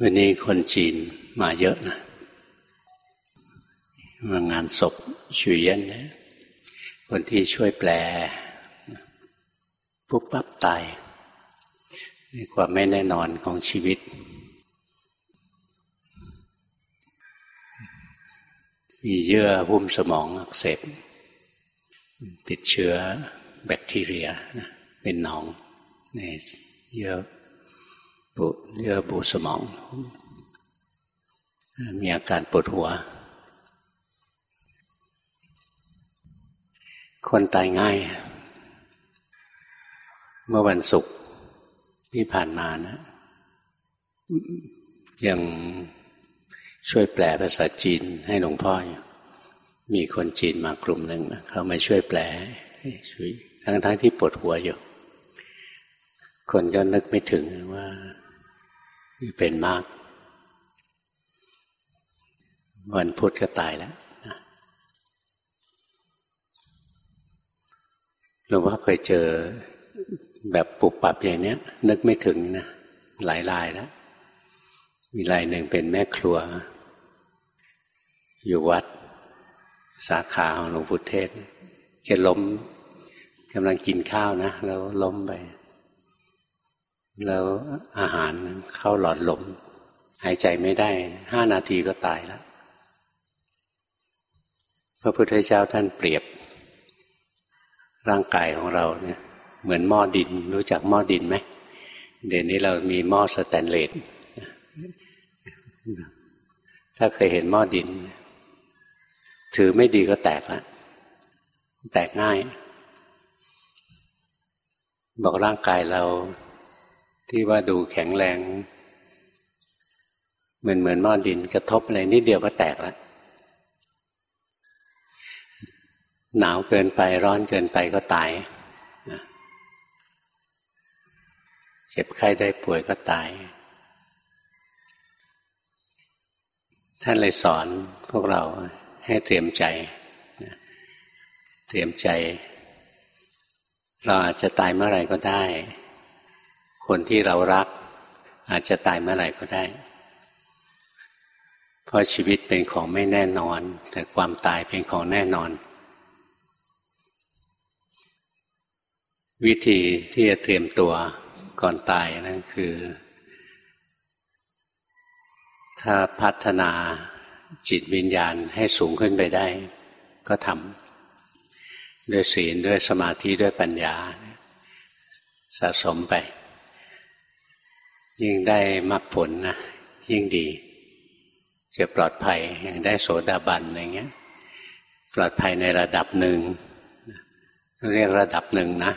วันนี้คนจีนมาเยอะนะมางานศพชุยเย็นเนี่ยคนที่ช่วยแปลปุ๊บปั๊บตายนี่ความไม่แน่นอนของชีวิต มีเยื่อหุ้มสมองอักเสบติดเชื้อแบคทีเรียนะเป็นหนองในเยื่อ บุเยื่อบุสมอง มีอาการปวดหัว คนตายง่าย เมื่อวันศุกร์ที่ผ่านมานะ ยังช่วยแปลภาษาจีนให้หลวงพ่ออยู่มีคนจีนมากลุ่มหนึ่งนะเขามาช่วยแปลช่วยทั้งๆทที่ปวดหัวอยู่ คนก็นึกไม่ถึงว่า เป็นมาก วันพุธก็ตายแล้วหลวงพ่อเคยเจอแบบปุบปับอย่างนี้นึกไม่ถึงนะหลายรายแล้วมีรายหนึ่งเป็นแม่ครัว อยู่วัด สาขาของหลวงพุทเทศแกล้มกำลังกินข้าวนะ แล้วล้มไป แล้วอาหารเข้าหลอดลมหายใจไม่ได้ห้านาทีก็ตายแล้ว พระพุทธเจ้าท่านเปรียบ ร่างกายของเราเนี่ย เหมือนหม้อดินรู้จักหม้อดินไหมเดี๋ยวนี้เรามีหม้อสแตนเลสถ้าเคยเห็นหม้อดิน ถือไม่ดีก็แตกล้วแตกง่าย บอกร่างกายเรา ที่ว่าดูแข็งแรงเหมือนเหมือนหม้อดินกระทบอะไรนิดเดียวก็แตกแล้วหนาวเกินไปร้อนเกินไปก็ตายเจ็บไข้ได้ป่วยก็ตาย ท่านเลยสอนพวกเราให้เตรียมใจ เตรียมใจ เราอาจจะตายเมื่อไหร่ก็ได้ คนที่เรารัก อาจจะตายเมื่อไหร่ก็ได้ เพราะชีวิตเป็นของไม่แน่นอน แต่ความตายเป็นของแน่นอน วิธีที่จะเตรียมตัวก่อนตายนั่นคือ ถ้าพัฒนาจิตวิญญาณให้สูงขึ้นไปได้ ก็ทำด้วยศีลด้วยสมาธิด้วยปัญญาสะสมไป ยิ่งได้มรรคผลนะยิ่งดีจะปลอดภัยอย่างได้โสดาบันอะไรเงี้ย ปลอดภัยในระดับหนึ่งเรียกระดับหนึ่งนะ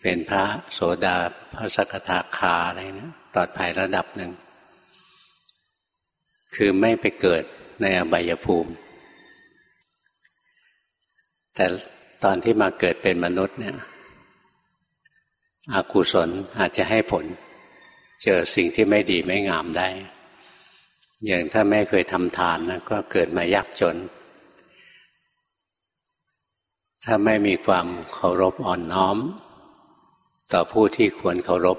เป็นพระโสดาพระสกทาคาอะไรนะปลอดภัยระดับหนึ่ง คือไม่ไปเกิดในอบายภูมิ แต่ตอนที่มาเกิดเป็นมนุษย์เนี่ย อกุศลอาจจะให้ผล เจอสิ่งที่ไม่ดีไม่งามได้ อย่างถ้าแม่เคยทำทานนะก็เกิดมายากจน ถ้าไม่มีความเคารพอ่อนน้อม ต่อผู้ที่ควรเคารพ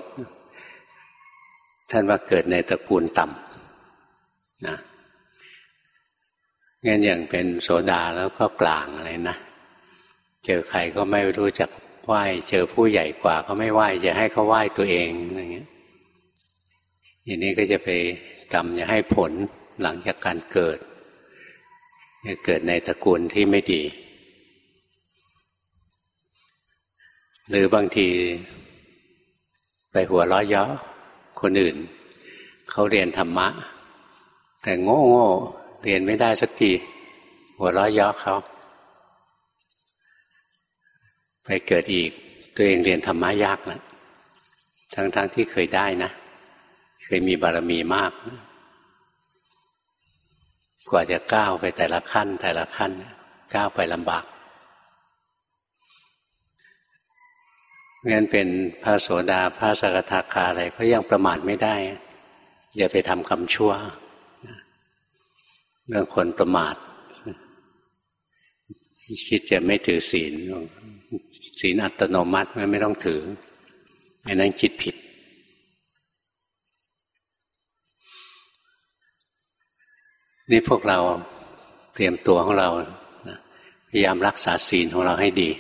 ท่านว่าเกิดในตระกูลต่ำนะงั้นอย่างเป็นโสดาแล้วก็กลางอะไรนะ เจอใครก็ไม่รู้จัก ไหว้เจอผู้ใหญ่กว่าก็ไม่ไหว้จะให้เขาไหว้ตัวเองอย่างเงี้ยอย่างนี้ก็จะไปกรรมจะให้ผลหลังจากการเกิดจะเกิดในตระกูลที่ไม่ดี หรือบางทีไปหัวล้อย้อคนอื่น เขาเรียนธรรมะ แต่โง่โง่เรียนไม่ได้สักทีหัวล้อย้อเขา ไปเกิดอีก ตัวเองเรียนธรรมะยากนะทั้งๆทที่เคยได้นะ เคยมีบารมีมากนะกว่าจะก้าวไปแต่ละขั้น แต่ละขั้น ก้าวไปลำบากงั้นเป็นพระโสดาพระสกทาคาอะไรก็ยังประมาทไม่ได้ อย่าไปทำคำชั่วเรื่องคนประมาทคิดจะไม่ถือศีล ศีลอัตโนมัติมัไม่ต้องถืออันนั้นคิดผิด นี่พวกเราเตรียมตัวของเราพยายามรักษาศีลของเราให้ดี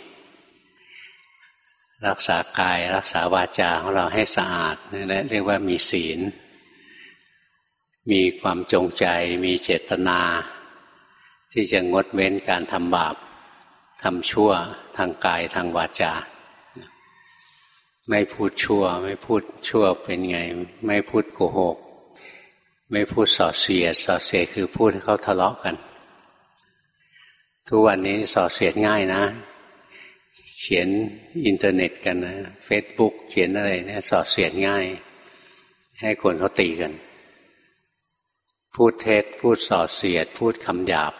รักษากายรักษาวาจาของเราให้สะอาดและเรียกว่ามีศีล มีความจงใจ มีเจตนา ที่จะงดเว้นการทำบาป ทำชั่วทางกายทางวาจา ไม่พูดชั่ว ไม่พูดชั่วเป็นไง ไม่พูดโกหก ไม่พูดส่อเสียดส่อเสียดคือพูดให้เขาทะเลาะกัน ทุกวันนี้ส่อเสียดง่ายนะ เขียนอินเทอร์เน็ตกันนะเฟซบุ๊กเขียนอะไรเนี่ยส่อเสียดง่าย ให้คนเขาตีกัน พูดเท็จพูดส่อเสียด พูดคำหยาบ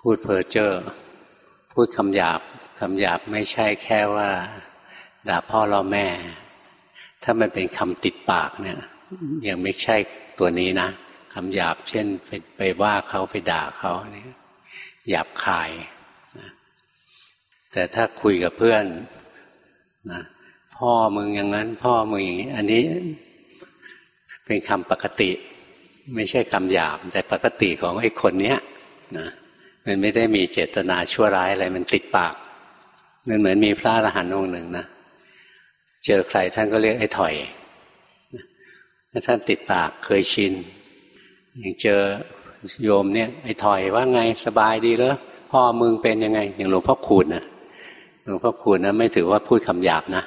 พูดเพ้อเจ้อ พูดคำหยาบคำหยาบไม่ใช่แค่ว่า ด่าพ่อเราแม่ ถ้ามันเป็นคำติดปากเนี่ยยังไม่ใช่ตัวนี้นะคำหยาบเช่นไปไปว่าเขาไปด่าเขาเนี่ยหยาบคายนะแต่ถ้าคุยกับเพื่อนนะพ่อมึงอย่างนั้น พ่อมึงอย่างนี้อันนี้เป็นคำปกติ ไม่ใช่คำหยาบแต่ปกติของไอ้คนเนี้ยนะ มันไม่ได้มีเจตนาชั่วร้ายอะไรมันติดปากมันเหมือนมีพระอรหันต์องค์หนึ่งนะเจอใครท่านก็เรียกไอ้ถอยท่านติดปากเคยชินอย่างเจอโยมเนี่ยไอ้ถอยว่าไงสบายดีแล้วพ่อมึงเป็นยังไง อย่างหลวงพ่อคูณนะหลวงพ่อคูณนะไม่ถือว่าพูดคำหยาบนะ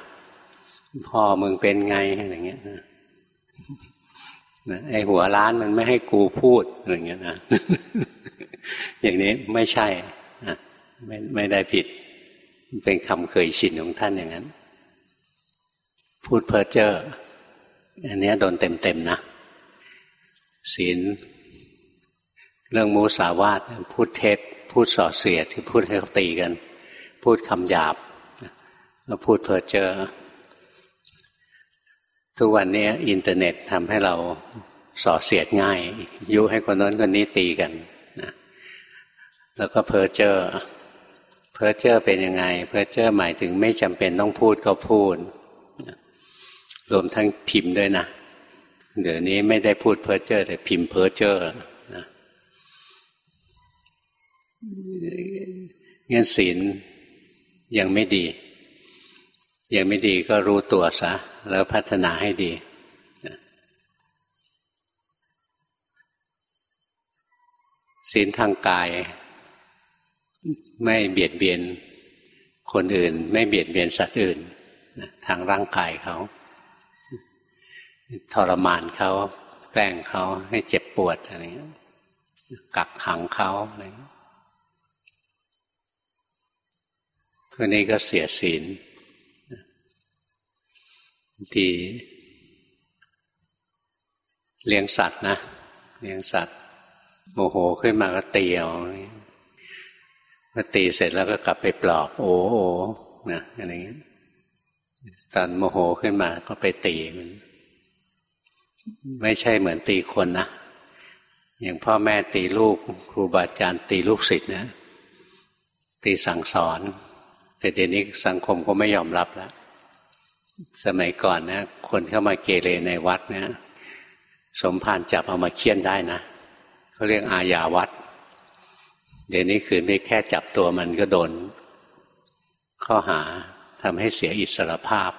พ่อมึงเป็นไงอะไรเงี้ยไอ้หัวล้านมันไม่ให้กูพูดอะไรเงี้ยนะ อย่างนี้ไม่ใช่ไม่ไม่ได้ผิด เป็นคำเคยชินของท่านอย่างนั้น พูดเพ้อเจ้ออันนี้โดนเต็มๆนะศีลเรื่องมูสาวาทพูดเท็จ พูดส่อเสียดที่พูดให้เขาตีกัน พูดคำหยาบแล้วพูดเพ้อเจ้อทุกวันนี้อินเทอร์เน็ตทำให้เราส่อเสียดง่าย ยุให้คนนั้นคนนี้ตีกัน แล้วก็เพ้อเจ้อเพ้อเจ้อเป็นยังไง เพ้อเจ้อหมายถึงไม่จำเป็นต้องพูดก็พูดรวมทั้งพิมพ์ด้วยนะเดี๋ยวนี้ไม่ได้พูดเพ้อเจ้อแต่พิมพ์เพ้อเจ้อนะงั้นศีลยังไม่ดี ยังไม่ดีก็รู้ตัวซะ แล้วพัฒนาให้ดีศีลทางกาย ไม่เบียดเบียนคนอื่น ไม่เบียดเบียนสัตว์อื่นทางร่างกายเขาทรมานเขาแกล้งเขาให้เจ็บปวดอะไรเงี้ยกักขังเขาอะไรคนนี้ก็เสียศีลทีเลี้ยงสัตว์นะเลี้ยงสัตว์โมโหขึ้นมาก็เตียว พอตีเสร็จแล้วก็กลับไปปลอบ โอ้โอนะอะไรเงี้ยตอนโมโหขึ้นมาก็ไปตีมัน ไม่ใช่เหมือนตีคนนะอย่างพ่อแม่ตีลูก ครูบาอาจารย์ตีลูกศิษย์นะตีสั่งสอน แต่เดี๋ยวนี้สังคมก็ไม่ยอมรับแล้วสมัยก่อนนะคนเข้ามาเกเรในวัดเนี่ยสมภารจับเอามาเคี่ยนได้นะเขาเรียกอาญาวัด เดี๋ยวนี้คือไม่แค่จับตัวมันก็โดน ข้อหาทำให้เสียอิสรภาพ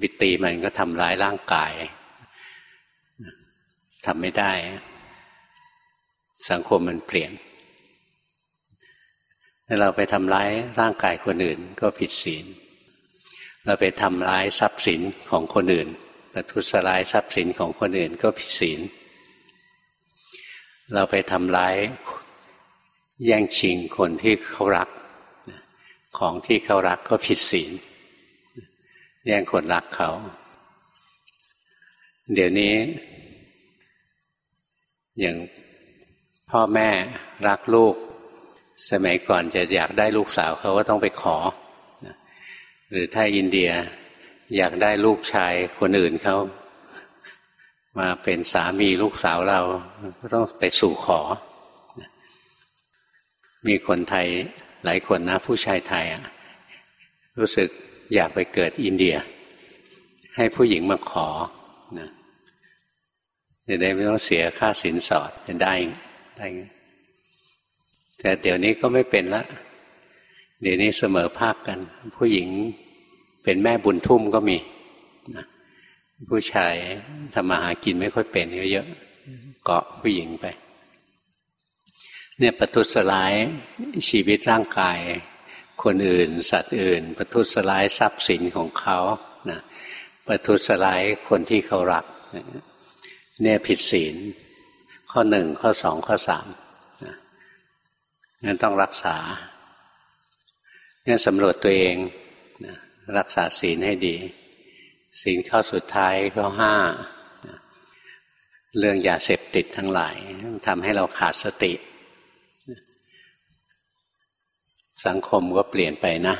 บิตีมันก็ทำร้ายร่างกายทำไม่ได้ สังคมมันเปลี่ยนถ้าเราไปทำร้ายร่างกายคนอื่นก็ผิดศีล เราไปทำร้ายทรัพย์สินของคนอื่นประทุษร้ายทรัพย์สินของคนอื่นก็ผิดศีล เราไปทำร้าย แย่งชิงคนที่เขารัก ของที่เขารักก็ผิดศีลแย่งคนรักเขา เดี๋ยวนี้ อย่างพ่อแม่รักลูก สมัยก่อนจะอยากได้ลูกสาวเขาก็ต้องไปขอ หรือถ้าอินเดียอยากได้ลูกชายคนอื่นเขามาเป็นสามีลูกสาวเราก็ต้องไปสู่ขอ มีคนไทยหลายคนนะ ผู้ชายไทยรู้สึกอยากไปเกิดอินเดีย ให้ผู้หญิงมาขอนะจะได้ไม่ต้องเสียค่าสินสอดจะได้ไรเงี้ยแต่เดี๋ยวนี้ก็ไม่เป็นละเดี๋ยวนี้เสมอภาคกัน ผู้หญิงเป็นแม่บุญทุ่มก็มีนะผู้ชายทำมาหากินไม่ค่อยเป็นเยอะๆเกาะผู้หญิงไป เนี่ยประทุษร้ายชีวิตร่างกาย คนอื่น สัตว์อื่น ประทุษร้ายทรัพย์สินของเขานะประทุษร้ายคนที่เขารัก เนี่ยผิดศีล ข้อหนึ่งข้อสองข้อสามงั้นต้องรักษาเนี่ยสำรวจตัวเองนะรักษาศีลให้ดี ศีลข้อสุดท้ายข้อห้าเรื่องยาเสพติดทั้งหลายทำให้เราขาดสติ สังคมก็เปลี่ยนไปนะ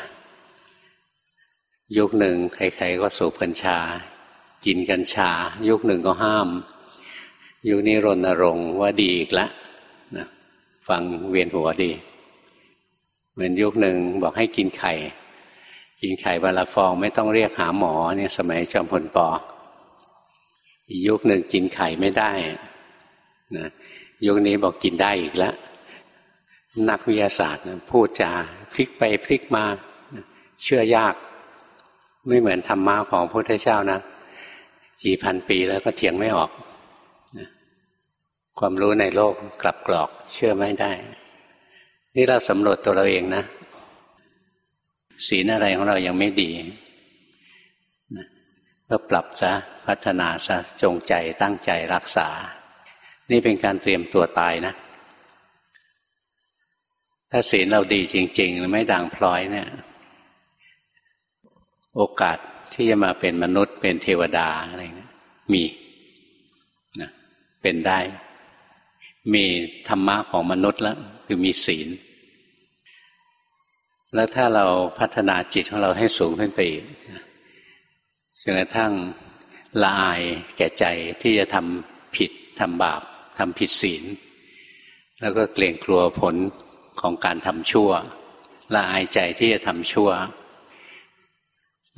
ยุคหนึ่งใครๆก็สูบกัญชา กินกัญชา ยุคหนึ่งก็ห้าม ยุคนี้รณรงค์ว่าดีอีกแล้วนะฟังเวียนหัวดี เหมือนยุคหนึ่งบอกให้กินไข่ กินไข่วันละฟองไม่ต้องเรียกหาหมอเนี่ยสมัยจอมพลปอยุคหนึ่งกินไข่ไม่ได้นะยุคนี้บอกกินได้อีกแล้ว นักวิทยาศาสตร์พูดจาพลิกไปพลิกมาเชื่อยาก ไม่เหมือนธรรมะของพระพุทธเจ้านะกี่พันปีแล้วก็เถียงไม่ออกความรู้ในโลกกลับกรอกเชื่อไม่ได้ นี่เราสำรวจตัวเราเองนะศีลอะไรของเรายังไม่ดีก็ปรับซะพัฒนาซะจงใจตั้งใจรักษา นี่เป็นการเตรียมตัวตายนะ ถ้าศีลเราดีจริง ๆ ไม่ด่างพลอยเนี่ย โอกาสที่จะมาเป็นมนุษย์เป็นเทวดาอะไรเงี้ยมีนะเป็นได้ มีธรรมะของมนุษย์แล้วคือมีศีล แล้วถ้าเราพัฒนาจิตของเราให้สูงขึ้นไปอีกจนกระทั่งละอายแก่ใจที่จะทำผิดทำบาปทำผิดศีล แล้วก็เกรงกลัวผล ของการทำชั่วละอายใจที่จะทำชั่ว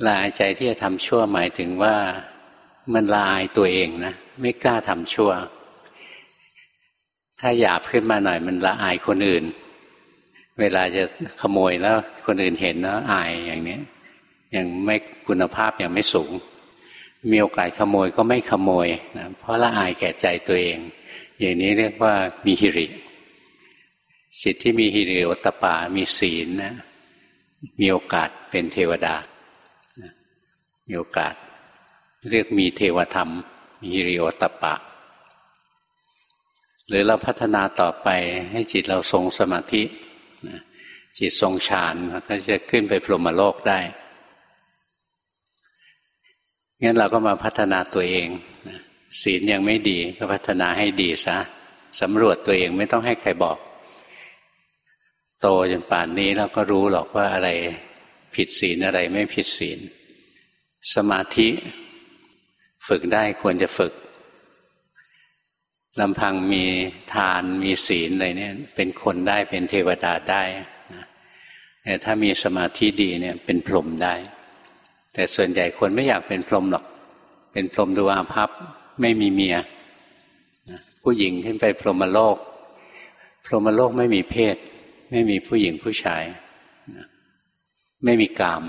ละอายใจที่จะทำชั่วหมายถึงว่ามันละอายตัวเองนะไม่กล้าทำชั่ว ถ้าหยาบขึ้นมาหน่อยมันละอายคนอื่น เวลาจะขโมยแล้วคนอื่นเห็นแล้วอายอย่างนี้ยังไม่คุณภาพยังไม่สูง มีโอกาสขโมยก็ไม่ขโมยนะเพราะละอายแก่ใจตัวเอง อย่างนี้เรียกว่ามีฮิริ จิตที่มีฮิริโอตปา มีศีลนะ มีโอกาสเป็นเทวดา มีโอกาส เรียกมีเทวธรรม มีฮิริโอตปาหรือเราพัฒนาต่อไปให้จิตเราทรงสมาธิ จิตทรงฌานก็จะขึ้นไปพรหมโลกได้ งั้นเราก็มาพัฒนาตัวเอง ศีลยังไม่ดีก็พัฒนาให้ดีซะสำรวจตัวเองไม่ต้องให้ใครบอก โตจนป่านนี้เราก็รู้หรอกว่าอะไรผิดศีลอะไรไม่ผิดศีล สมาธิ ฝึกได้ควรจะฝึกลำพังมีทานมีศีลอะไรเนี่ย เป็นคนได้เป็นเทวดาได้แต่ถ้ามีสมาธิดีเนี่ยเป็นพรหมได้ แต่ส่วนใหญ่คนไม่อยากเป็นพรหมหรอก เป็นพรหมดูอาภัพไม่มีเมียผู้หญิงขึ้นไปพรหมโลก พรหมโลกไม่มีเพศ ไม่มีผู้หญิงผู้ชาย ไม่มีกาม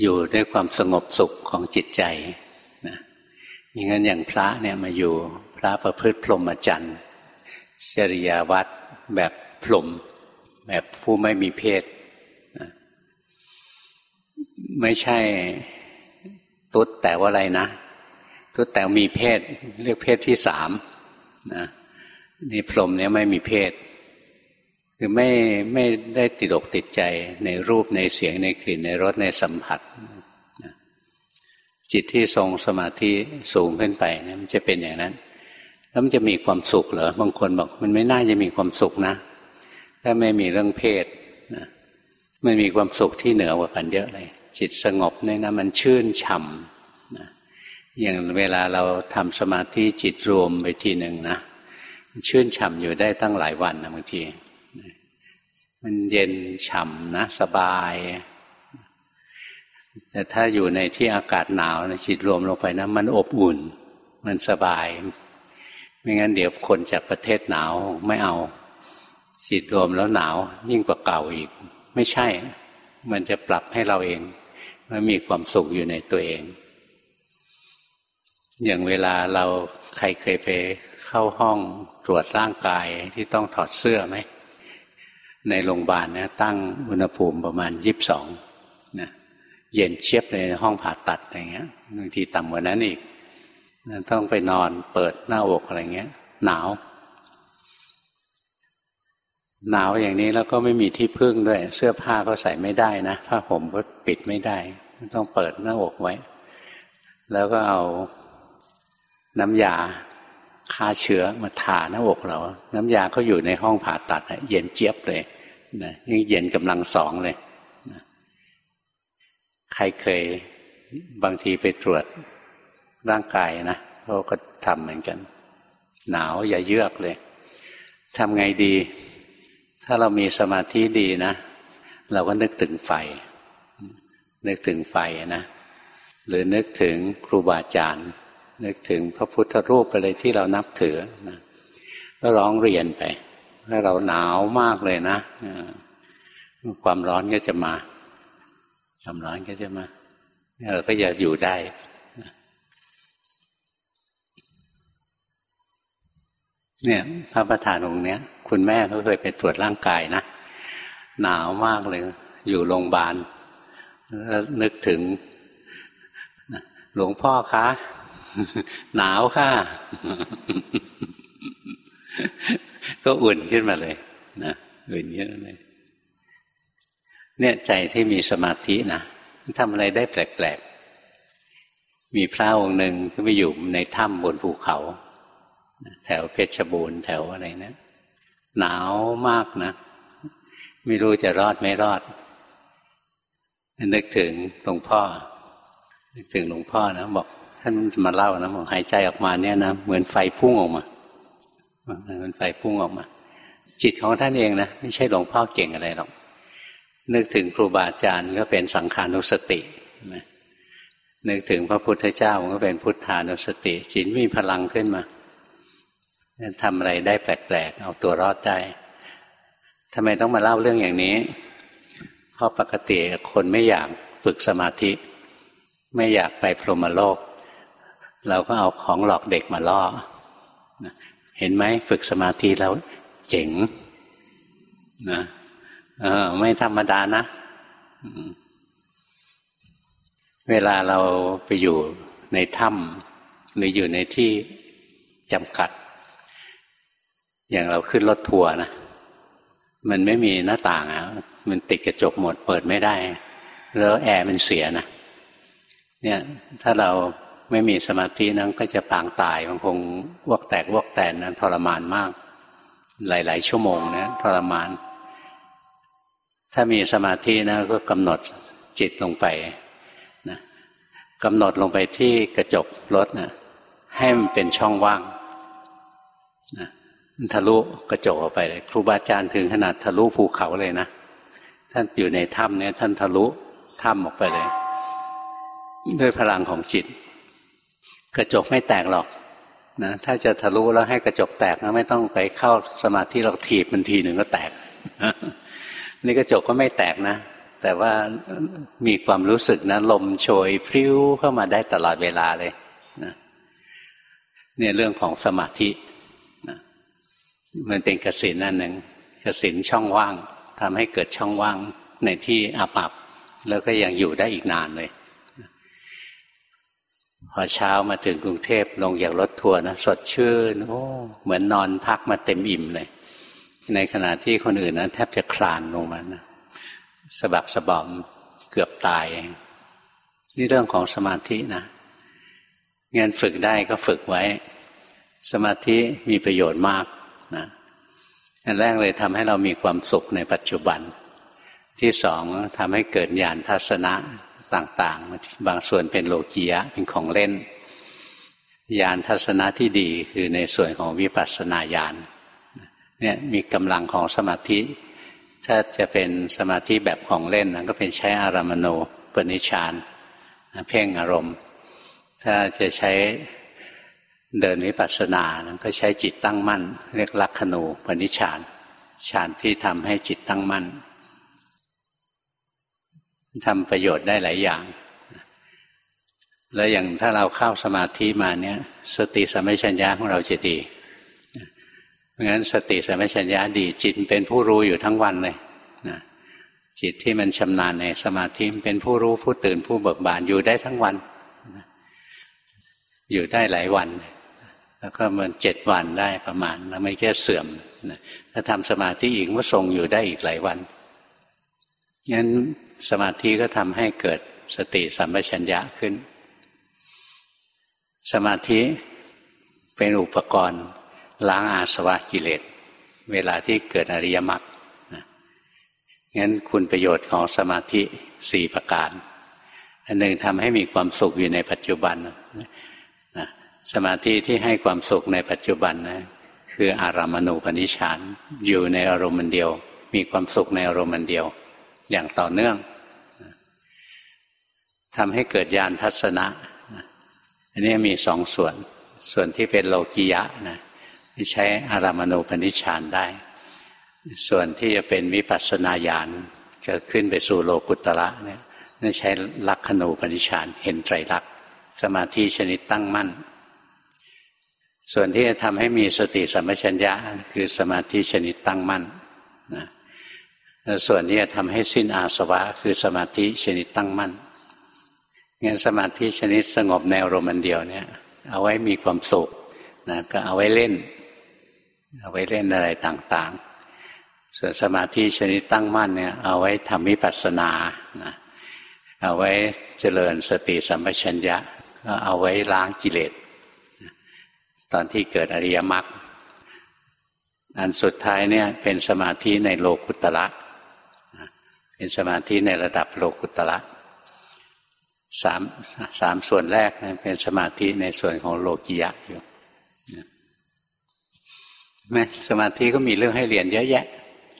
อยู่ด้วยความสงบสุขของจิตใจนะอย่างนั้นอย่างพระเนี่ยมาอยู่พระประพฤติพรหมจรรย์จริยาวัดแบบพรหมแบบผู้ไม่มีเพศไม่ใช่ตุ๊ดแต่ว่าอะไรนะ ตุ๊ดแต่มีเพศ เรียกเพศที่สามนะนี่พรหมเนี่ยไม่มีเพศ คือไม่ไม่ได้ติดอกติดใจในรูปในเสียงในกลิ่นในรสในสัมผัส จิตที่ทรงสมาธิสูงขึ้นไปเนี่ยมันจะเป็นอย่างนั้น แล้วมันจะมีความสุขเหรอบางคนบอก มันไม่น่าจะมีความสุขนะ ถ้าไม่มีเรื่องเพศนะมันมีความสุขที่เหนือกว่ากันเยอะเลย จิตสงบเนี่ยนะมันชื่นฉ่ำนะอย่างเวลาเราทำสมาธิจิตรวมไปทีหนึ่งนะชื่นฉ่ำอยู่ได้ตั้งหลายวันนะบางที มันเย็นฉ่ำนะสบาย แต่ถ้าอยู่ในที่อากาศหนาวนะจิตรวมลงไปนะมันอบอุ่น มันสบาย ไม่งั้นเดี๋ยวคนจากประเทศหนาวไม่เอาฉีดรวมแล้วหนาวยิ่งกว่าเก่าอีก ไม่ใช่ มันจะปรับให้เราเองมันมีความสุขอยู่ในตัวเอง อย่างเวลาเราใครเคยไปเข้าห้องตรวจร่างกายที่ต้องถอดเสื้อไหม ในโรงพยาบาลเนี่ยตั้งอุณหภูมิประมาณยีิบสองนะเย็นเชียบในห้องผ่าตัดอะไรเงี้ยบางทีต่ำกว่านั้นอีกต้องไปนอนเปิดหน้าอกอะไรเงี้ย หนาว หนาวอย่างนี้แล้วก็ไม่มีที่พึ่งด้วย เสื้อผ้าก็ใส่ไม่ได้นะผ้าห่มก็ปิดไม่ได้ ต้องเปิดหน้าอกไว้ แล้วก็เอาน้ำยา ฆ่าเชื้อมาทาหน้าอกเรา น้ำยาก็อยู่ในห้องผ่าตัดเย็นเจี๊ยบเลยนะนี่เย็นกำลังสองเลยนะใครเคยบางทีไปตรวจร่างกายนะเขาก็ทำเหมือนกัน หนาวอย่าเยือกเลยทำไงดี ถ้าเรามีสมาธิดีนะ เราก็นึกถึงไฟ นึกถึงไฟนะ หรือนึกถึงครูบาอาจารย์ นึกถึงพระพุทธรูปอะไรที่เรานับถือนะก็ร้องเรียนไปถ้าเราหนาวมากเลยนะความร้อนก็จะมาความร้อนก็จะมาเราก็จะอยู่ได้เนี่ยพระประธานองค์เนี้ย คุณแม่เขาเคยไปตรวจร่างกายนะ หนาวมากเลย อยู่โรงพยาบาลแล้วนึกถึงหลวงพ่อคะ หนาวค่ะ ก็อุ่นขึ้นมาเลยนะอุ่นขึ้นมาเลยเนี่ยใจที่มีสมาธินะทำอะไรได้แปลกๆ มีพระองค์หนึ่งก็ไปอยู่ในถ้ำบนภูเขา แถวเพชรบูรณ์แถวอะไรเนะี่ยหนาวมากนะ ไม่รู้จะรอดไม่รอด นึกถึงหลวงพ่อ นึกถึงหลวงพ่อนะบอก ท่านมาเล่านะบอกหายใจออกมาเนี่ยนะเหมือนไฟพุ่งออกมาเหมือนไฟพุ่งออกมา จิตของท่านเองนะไม่ใช่หลวงพ่อเก่งอะไรหรอกนึกถึงครูบาอาจารย์ก็เป็นสังขานุสตินึกถึงพระพุทธเจ้าก็เป็นพุทธานุสติ จิตมีพลังขึ้นมาทำอะไรได้แปลกๆเอาตัวรอดได้ทำไมต้องมาเล่าเรื่องอย่างนี้ เพราะปกติคนไม่อยากฝึกสมาธิ ไม่อยากไปพรหมโลก เราก็เอาของหลอกเด็กมาล่อเห็นไหมฝึกสมาธิแล้วเจ๋งนะเออไม่ธรรมดานะ เวลาเราไปอยู่ในถ้ำหรืออยู่ในที่จำกัด อย่างเราขึ้นรถทัวร์นะ มันไม่มีหน้าต่างอะมันติดกระจกหมดเปิดไม่ได้ แล้วแอร์มันเสียนะเนี่ย ถ้าเรา ไม่มีสมาธินั้นก็จะปางตายมันคงวอกแตกวอกแตนนั้นทรมานมาก หลาย ๆ ชั่วโมงนะทรมาน ถ้ามีสมาธินะก็กำหนดจิตลงไปนะกำหนดลงไปที่กระจกรถนะให้มันเป็นช่องว่างนะทะลุกระจกออกไปเลยครูบาอาจารย์ถึงขนาดทะลุภูเขาเลยนะท่านอยู่ในถ้ำเนี่ยท่านทะลุถ้ำออกไปเลย ด้วยพลังของจิต กระจกไม่แตกหรอกนะถ้าจะทะลุแล้วให้กระจกแตกนะไม่ต้องไปเข้าสมาธิเราถีบมันทีหนึ่งก็แตก นี่กระจกก็ไม่แตกนะ แต่ว่ามีความรู้สึกนะลมโชยพริ้วเข้ามาได้ตลอดเวลาเลยนะเนี่ยเรื่องของสมาธิมันเป็นกสินอันหนึ่งกสินช่องว่างทำให้เกิดช่องว่างในที่อาปับแล้วก็ยังอยู่ได้อีกนานเลย พอเช้ามาถึงกรุงเทพลงจากรถทัวร์นะสดชื่นโอ้เหมือนนอนพักมาเต็มอิ่มเลย ในขณะที่คนอื่นนะแทบจะคลานลงมานะสะบักสะบอมเกือบตาย นี่เรื่องของสมาธินะงั้นฝึกได้ก็ฝึกไว้ สมาธิมีประโยชน์มากนะอันแรกเลยทำให้เรามีความสุขในปัจจุบัน ที่สองทำให้เกิดญาณทัศนะ ต่างๆ บางส่วนเป็นโลกียะเป็นของเล่นญาณทัศนะที่ดีคือในส่วนของวิปัสสนาญาณเนี่ยมีกำลังของสมาธิ ถ้าจะเป็นสมาธิแบบของเล่นนะก็เป็นใช้อารามณูปนิชานเพ่งอารมณ์ ถ้าจะใช้เดินวิปัสสนาก็ใช้จิตตั้งมั่น เรียกลักขณูปนิชานฌานที่ทำให้จิตตั้งมั่น ทำประโยชน์ได้หลายอย่าง แล้วอย่างถ้าเราเข้าสมาธิมาเนี่ย สติสัมัชัญญาของเราจะดีเพราะงั้นสติสัมัชัญญาดีจิตเป็นผู้รู้อยู่ทั้งวันเลยนะจิตที่มันชำนาญในสมาธิเป็นผู้รู้ผู้ตื่นผู้เบิกบานอยู่ได้ทั้งวัน อยู่ได้หลายวัน แล้วก็มันเจ็ดวันได้ประมาณ แล้วไม่แค่เสื่อมถ้าทำสมาธิอีกก็ทรงอยู่ได้อีกหลายวันงั้น สมาธิก็ทำให้เกิดสติสัมปชัญญะขึ้น สมาธิเป็นอุปกรณ์ ล้างอาสวะกิเลส เวลาที่เกิดอริยมรรคงั้นคุณประโยชน์ของสมาธิสี่ประการ อันหนึ่งทำให้มีความสุขอยู่ในปัจจุบันนะสมาธิที่ให้ความสุขในปัจจุบันนะคืออารามณูปนิชานอยู่ในอารมณ์เดียว มีความสุขในอารมณ์เดียว อย่างต่อเนื่อง ทำให้เกิดญาณทัศนะอันนี้มีสองส่วน ส่วนที่เป็นโลกิยะนะที่ใช้อารามณูปนิชฌานได้ ส่วนที่จะเป็นวิปัสสนาญาณจะขึ้นไปสู่โลกุตระเนี่ยนั่นใช้ลักขณูปนิชฌานเห็นไตรลักษณ์สมาธิชนิดตั้งมั่น ส่วนที่จะทำให้มีสติสัมปชัญญะคือสมาธิชนิดตั้งมั่นนะส่วนที่จะทำให้สิ้นอาสวะคือสมาธิชนิดตั้งมั่น งั้นสมาธิชนิดสงบแนวรมันเดียวเนี่ย เอาไว้มีความสุขนะก็เอาไว้เล่น เอาไว้เล่นอะไรต่าง ๆ ส่วนสมาธิชนิดตั้งมั่นเนี่ย เอาไว้ทำวิปัสสนานะเอาไว้เจริญสติสัมปชัญญะก็เอาไว้ล้างกิเลสตอนที่เกิดอริยมรรคอันสุดท้ายเนี่ยเป็นสมาธิในโลกุตระเป็นสมาธิในระดับโลกุตระ สามสามส่วนแรกนะเป็นสมาธิในส่วนของโลกิยะอยู่ไหมสมาธิก็มีเรื่องให้เรียนเยอะแยะ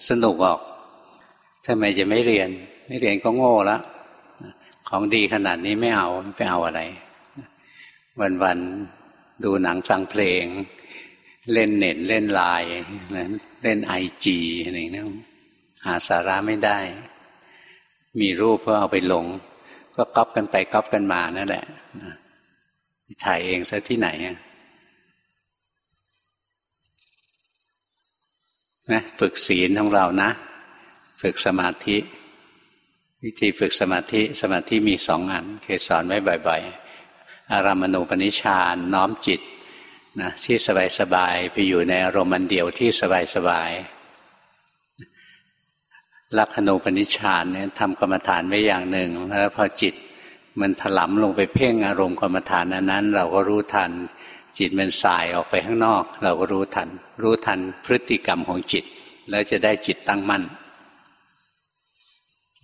สนุกออกทำไมจะไม่เรียน ไม่เรียนก็โง่แล้วของดีขนาดนี้ไม่เอาไม่ไปเอาอะไร วันๆดูหนังฟังเพลง เล่นเน็ตเล่นไลน์เล่นไอจีอะไรเนี่หาสาระไม่ได้ มีรูปเพื่อเอาไปลง ก็ก๊อปกันไปก๊อปกันมานั่นแหละถ่ายเองซะที่ไหนนะฝึกศีลของเรานะ ฝึกสมาธิ วิธีฝึกสมาธิ สมาธิมีสองอันเคยสอนไว้บ่อย ๆ อารามณูปนิชานน้อมจิตนะที่สบายๆไปอยู่ในอารมณ์เดียวที่สบายๆ ลักขณูปนิชฌานเนี่ยทำกรรมฐานไว้อย่างหนึ่ง แล้วพอจิตมันถลำลงไปเพ่งอารมณ์กรรมฐานนั้น เราก็รู้ทัน จิตมันสายออกไปข้างนอก เราก็รู้ทัน รู้ทันพฤติกรรมของจิต แล้วจะได้จิตตั้งมั่น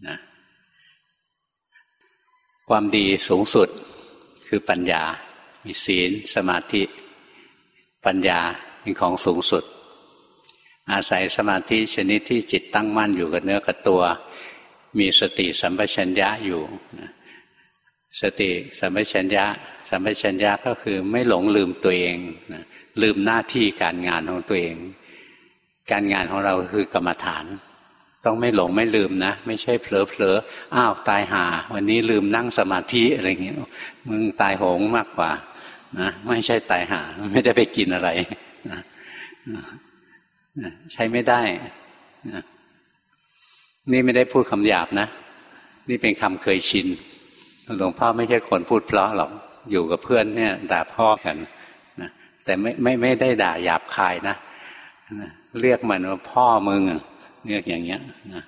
นะความดีสูงสุดคือปัญญา มีศีล สมาธิ ปัญญาเป็นของสูงสุด อาศัยสมาธิชนิดที่จิตตั้งมั่นอยู่กับเนื้อกับตัว มีสติสัมปชัญญะอยู่สติสัมปชัญญะสัมปชัญญะก็คือไม่หลงลืมตัวเองลืมหน้าที่การงานของตัวเอง การงานของเราคือกรรมฐาน ต้องไม่หลงไม่ลืมนะ ไม่ใช่เผลอเผลออ้าวตายหา วันนี้ลืมนั่งสมาธิอะไรเงี้ยมึงตายโหงมากกว่านะไม่ใช่ตายหา ไม่ได้ไปกินอะไรนะ ใช้ไม่ได้นี่ไม่ได้พูดคำหยาบนะ นี่เป็นคำเคยชินหลวงพ่อไม่ใช่คนพูดเพราะหรอกอยู่กับเพื่อนเนี่ยด่าพ่อกันนะแต่ไม่ไม่ไม่ได้ด่าหยาบคายนะเรียกมันว่าพ่อมึงเรียกอย่างเงี้ยนะ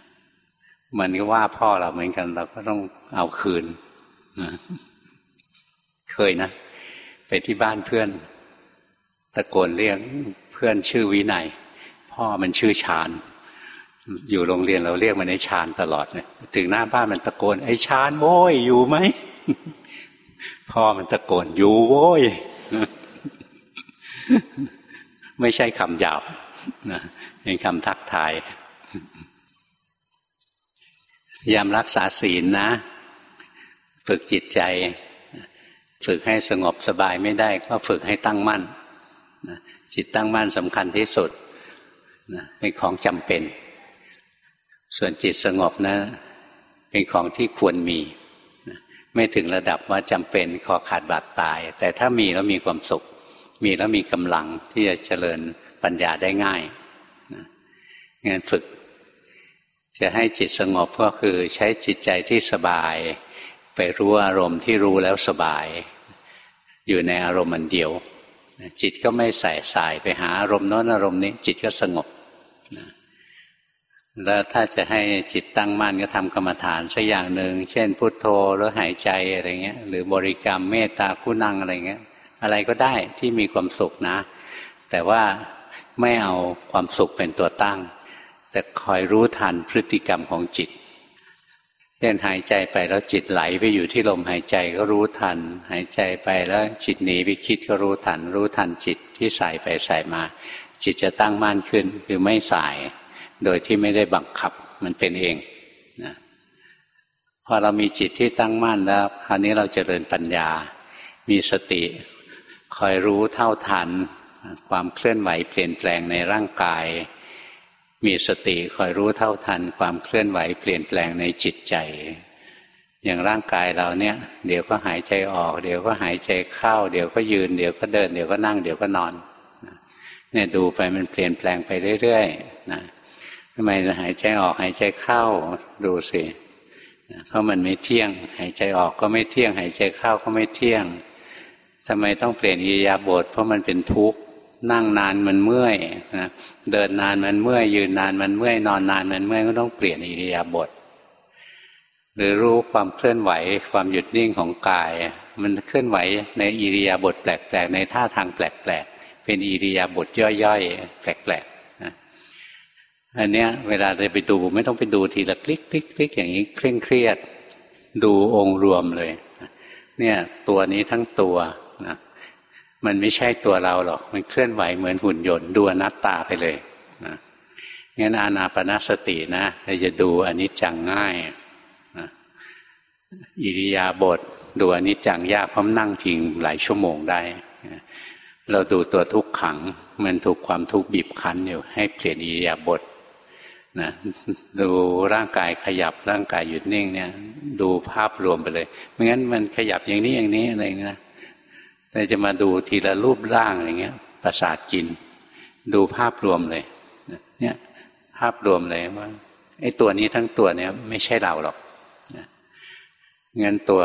มันก็ว่าพ่อเราเหมือนกัน เราก็ต้องเอาคืนนะเคยนะ ไปที่บ้านเพื่อน ตะโกนเรียกเพื่อนชื่อวินัย พ่อมันชื่อชาญอยู่โรงเรียนเราเรียกมันไอ้ชาญตลอดเลยถึงหน้าบ้านมันตะโกน ไอ้ชาญโว้ยอยู่ไหมพ่อมันตะโกนอยู่โว้ยไม่ใช่คำหยาบนะเป็นคำทักทายพยายามรักษาศีลนะ ฝึกจิตใจ ฝึกให้สงบสบายไม่ได้ ก็ฝึกให้ตั้งมั่นนะจิตตั้งมั่นสำคัญที่สุด นะเป็นของจำเป็น ส่วนจิตสงบนะ เป็นของที่ควรมีนะไม่ถึงระดับว่าจำเป็นขอขาดบาดตาย แต่ถ้ามีแล้วมีความสุข มีแล้วมีกำลังที่จะเจริญปัญญาได้ง่ายนะงั้นฝึก จะให้จิตสงบก็คือใช้จิตใจที่สบาย ไปรู้อารมณ์ที่รู้แล้วสบาย อยู่ในอารมณ์มันเดียว จิตก็ไม่ใส่สายไปหาอารมณ์โน้นอารมณ์นี้ จิตก็สงบแล้วถ้าจะให้จิตตั้งมั่นก็ทำกรรมฐานสักอย่างหนึ่งเช่น พุทโธแล้วหายใจอะไรเงี้ย หรือบริกรรมเมตตาคู่นั่งอะไรเงี้ย อะไรก็ได้ที่มีความสุขนะ แต่ว่าไม่เอาความสุขเป็นตัวตั้ง แต่คอยรู้ทันพฤติกรรมของจิต เช่นหายใจไปแล้วจิตไหลไปอยู่ที่ลมหายใจก็รู้ทัน หายใจไปแล้วจิตหนีไปคิดก็รู้ทัน รู้ทันจิตที่ใส่ไปใส่มา จิตจะตั้งมั่นขึ้นคือไม่สาย โดยที่ไม่ได้บังคับมันเป็นเองนะพอเรามีจิตที่ตั้งมั่นแล้วคราวนี้เราจเจริญปัญญา มีสติ คอยรู้เท่าทัน ความเคลื่อนไหวเปลี่ยนแปลงในร่างกาย มีสติคอยรู้เท่าทันความเคลื่อนไหวเปลี่ยนแปลงในจิตใจ อย่างร่างกายเราเนี่ย เดี๋ยวก็หายใจออก เดี๋ยวก็หายใจเข้า เดี๋ยวก็ยืน เดี๋ยวก็เดิน เดี๋ยวก็นั่ง เดี๋ยวก็นอนเนี่ยดูไปมันเปลี่ยนแปลงไปเรื่อยๆนะทำไมหายใจออกหายใจเข้าดูสิเพราะมันไม่เที่ยง หายใจออกก็ไม่เที่ยง หายใจเข้าก็ไม่เที่ยงทำไมต้องเปลี่ยนอิยาบทเพราะมันเป็นทุกข์ นั่งนานมันเมื่อยนะเดินนานมันเมื่อยยืนนานมันเมื่อยนอนนานมันเมื่อยก็ต้องเปลี่ยนอิริยาบถหรือรู้ความเคลื่อนไหวความหยุดนิ่งของกาย มันเคลื่อนไหวในอิริยาบถแปลกๆในท่าทางแปลกๆเป็นอิริยาบถย่อยๆแปลกๆนะอันเนี้ย เวลาจะไปดูไม่ต้องไปดูทีละคลิกคลิกคลิกอย่างนี้เคร่งเครียด ดูองค์รวมเลย เนี่ยตัวนี้ทั้งตัวนะ มันไม่ใช่ตัวเราหรอก มันเคลื่อนไหวเหมือนหุ่นยนต์ดูอนัตตาไปเลยนะงั้นอานาปนาสตินะเราจะดูอนิจจังง่ายนะอิริยาบถดูอนิจจังยากเพราะนั่งจริงหลายชั่วโมงได้ เราดูตัวทุกขัง มันถูกความทุกข์บีบคั้นอยู่ ให้เปลี่ยนอิริยาบถนะดูร่างกายขยับร่างกายหยุดนิ่งเนี่ย ดูภาพรวมไปเลย ไม่งั้นมันขยับอย่างนี้อย่างนี้อะไรเงี้ เราจะมาดูทีละรูปร่างอะไรเงี้ย ประสาทกิน ดูภาพรวมเลยเนี่ยภาพรวมเลยว่าไอ้ตัวนี้ทั้งตัวเนี่ยไม่ใช่เราหรอกงั้นตัว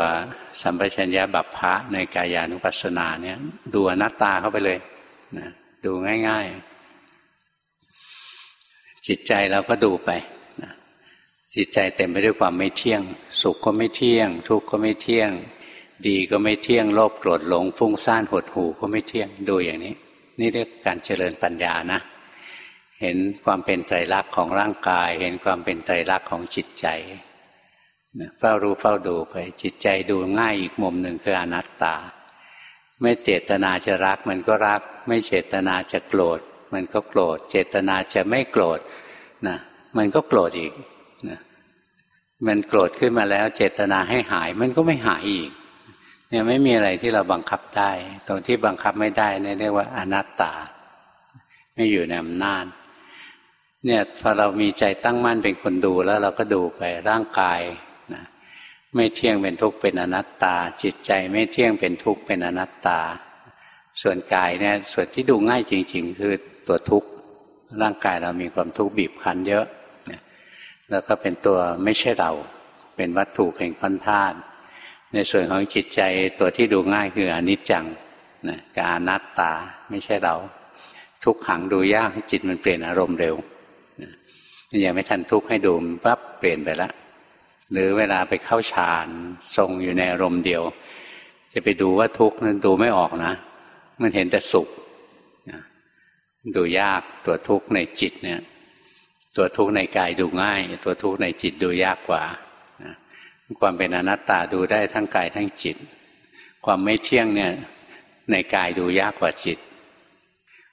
สัมปชัญญะบัพพะในกายานุปัสสนาเนี่ย ดูอนัตตาเข้าไปเลยนะดูง่าย ๆ จิตใจเราก็ดูไปนะจิตใจเต็มไปด้วยความไม่เที่ยง สุขก็ไม่เที่ยง ทุกข์ก็ไม่เที่ยง ดีก็ไม่เที่ยงโลภโกรธหลง ฟุ้งซ่านหดหูก็ไม่เที่ยงดูอย่างนี้ นี่เรียกการเจริญปัญญานะ เห็นความเป็นไตรลักษณ์ของร่างกาย เห็นความเป็นไตรลักษณ์ของจิตใจเฝ้ารู้เฝ้าดูไป จิตใจดูง่ายอีกมุมหนึ่งคืออนัตตา ไม่เจตนาจะรักมันก็รัก ไม่เจตนาจะโกรธ มันก็โกรธ เจตนาจะไม่โกรธนะมันก็โกรธอีกนะมันโกรธขึ้นมาแล้ว เจตนาให้หาย มันก็ไม่หายอีก เนี่ยไม่มีอะไรที่เราบังคับได้ ตรงที่บังคับไม่ได้เนี่ยเรียกว่าอนัตตา ไม่อยู่ในอำนาจเนี่ยพอเรามีใจตั้งมั่นเป็นคนดูแล้วเราก็ดูไปร่างกายนะไม่เที่ยงเป็นทุกข์เป็นอนัตตา จิตใจไม่เที่ยงเป็นทุกข์เป็นอนัตตา ส่วนกายเนี่ยส่วนที่ดูง่ายจริง ๆ คือตัวทุกข์ร่างกายเรามีความทุกข์บีบคั้นเยอะ แล้วก็เป็นตัวไม่ใช่เรา เป็นวัตถุเป็นก้อนธาตุ ในส่วนของจิตใจตัวที่ดูง่ายคืออนิจจังนะกับอนัตตาไม่ใช่เรา ทุกขังดูยากจิตมันเปลี่ยนอารมณ์เร็วนะยังไม่ทันทุกข์ให้ดูปั๊บเปลี่ยนไปแล้วหรือเวลาไปเข้าฌานทรงอยู่ในอารมณ์เดียว จะไปดูว่าทุกข์นั้นดูไม่ออกนะ มันเห็นแต่สุขดูยากตัวทุกข์ในจิตเนี่ย ตัวทุกข์ในกายดูง่าย ตัวทุกข์ในจิตดูยากกว่า ความเป็นอนัตตาดูได้ทั้งกายทั้งจิต ความไม่เที่ยงเนี่ยในกายดูยากกว่าจิต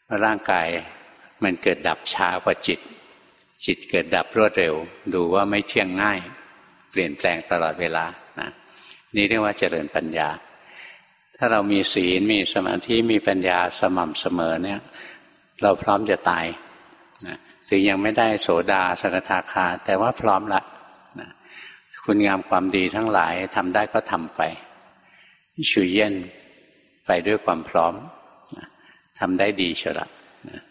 เพราะร่างกายมันเกิดดับช้ากว่าจิต จิตเกิดดับรวดเร็ว ดูว่าไม่เที่ยงง่าย เปลี่ยนแปลงตลอดเวลานะนี่เรียกว่าเจริญปัญญา ถ้าเรามีศีลมีสมาธิมีปัญญาสม่ำเสมอเนี่ย เราพร้อมจะตายนะถึงยังไม่ได้โสดาสกทาคา แต่ว่าพร้อมละนะ คุณงามความดีทั้งหลายทำได้ก็ทำไปชุยเย็นไปด้วยความพร้อมทำได้ดีเชียวละนะ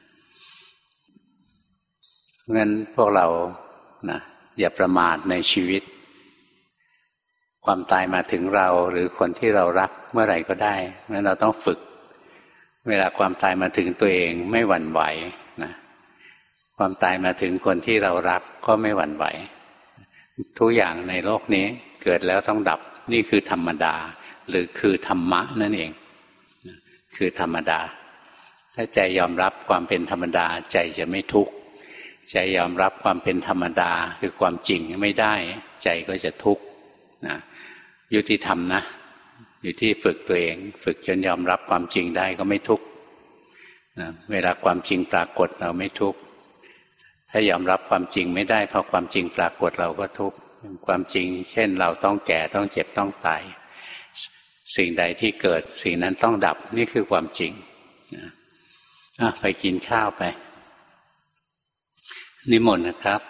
งั้นพวกเรานะอย่าประมาทในชีวิต ความตายมาถึงเราหรือคนที่เรารักเมื่อไหร่ก็ได้งั้นเราต้องฝึก เวลาความตายมาถึงตัวเองไม่หวั่นไหวนะความตายมาถึงคนที่เรารักก็ไม่หวั่นไหว ทุกอย่างในโลกนี้เกิดแล้วต้องดับนี่คือธรรมดา หรือคือธรรมะนั่นเอง คือธรรมดา ถ้าใจยอมรับความเป็นธรรมดา ใจจะไม่ทุกข์ใจยอมรับความเป็นธรรมดาคือความจริงไม่ได้ ใจก็จะทุกข์นะยุติธรรมนะ อยู่ที่ฝึกตัวเอง ฝึกจนยอมรับความจริงได้ก็ไม่ทุกข์นะเวลาความจริงปรากฏเราไม่ทุกข์ ถ้ายอมรับความจริงไม่ได้พอความจริงปรากฏเราก็ทุกข์ความจริง เช่นเราต้องแก่ต้องเจ็บต้องตาย สิ่งใดที่เกิด สิ่งนั้นต้องดับนี่คือความจริงนะไปกินข้าวไป นิมนต์นะครับ